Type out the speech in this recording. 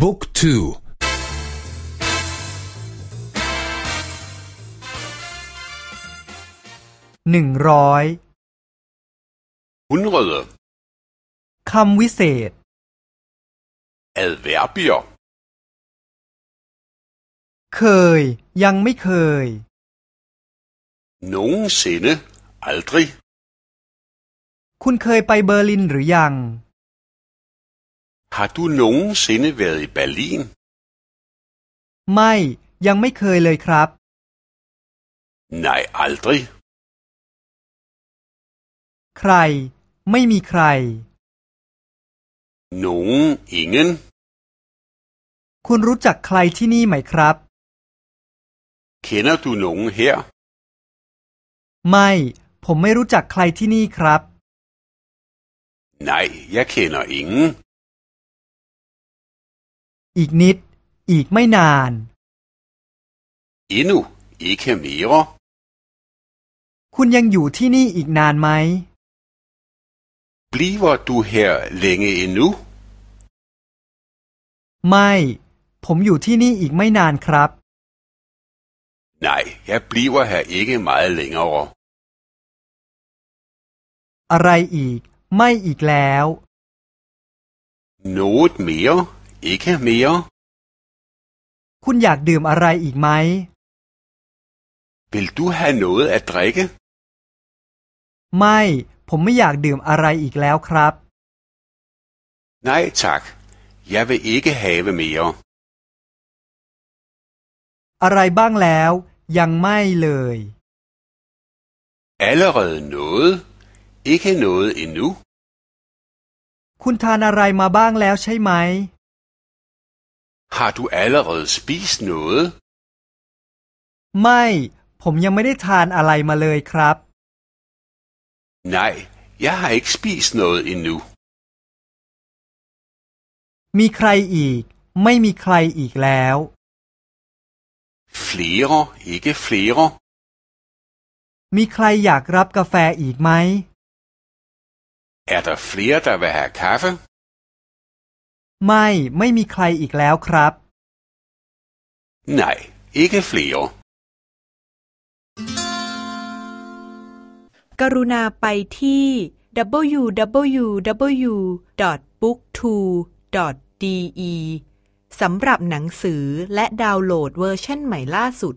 บุ๊กทูหนึ่งร้อยคำวิเศษ adverbier เคย ยังไม่เคย nogensinde aldrig คุณเคยไปเบอร์ลินหรือยัง Har du nogensinde været i Berlin? ไม่ยังไม่เคยเลยครับ Nej, aldrig. ใคร ไม่มีใคร Nogen, ingen. คุณรู้จักใครที่นี่ไหมครับ Kender du nogen her? ไม่ ผมไม่รู้จักใครที่นี่ครับ Nej, jeg kender ingen. อีกนิด อีกไม่นาน Endnu ikke mere. คุณยังอยู่ที่นี่อีกนานไหม Bliver du her længe endnu? ไม่ ผมอยู่ที่นี่อีกไม่นานครับ Nej, jeg bliver her ikke meget længere. อะไรอีก ไม่อีกแล้ว Noget mere, ikke mere. คุณอยากดื่มอะไรอีกไหม Vil du have noget at drikke? ไม่ ผมไม่อยากดื่มอะไรอีกแล้วครับ Nej tak. Jeg vil ikke have mere. อะไรบ้างแล้ว ยังไม่เลย Allerede noget. Ikke noget endnu. คุณทานอะไรมาบ้างแล้วใช่ไหม Har du allerede spist noget? ไม่ ผมยังไม่ได้ทานอะไรมาเลยครับ Nej, jeg har ikke spist noget endnu. มีใครอีก ไม่มีใครอีกแล้ว Flere, ikke flere. มีใครอยากรับกาแฟอีกไหม Er der flere, der vil have kaffe? ไม่ ไม่มีใครอีกแล้วครับ Nej, ikke flere. กรุณาไปที่ www.booktwo.de สำหรับหนังสือและดาวน์โหลดเวอร์ชันใหม่ล่าสุด